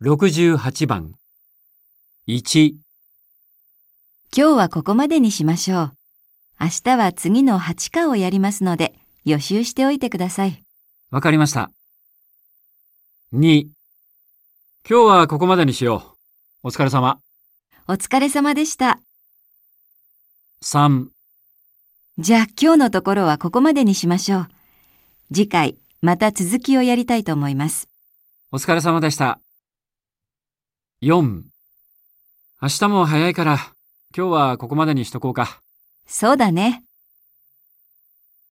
68番。1、今日はここまでにしましょう。明日は次の8課をやりますので予習しておいてください。わかりました。2、今日はここまでにしよう。お疲れ様。お疲れ様でした。3、じゃあ今日のところはここまでにしましょう。次回また続きをやりたいと思います。お疲れ様でした。4、明日も早いから、今日はここまでにしとこうか。そうだね。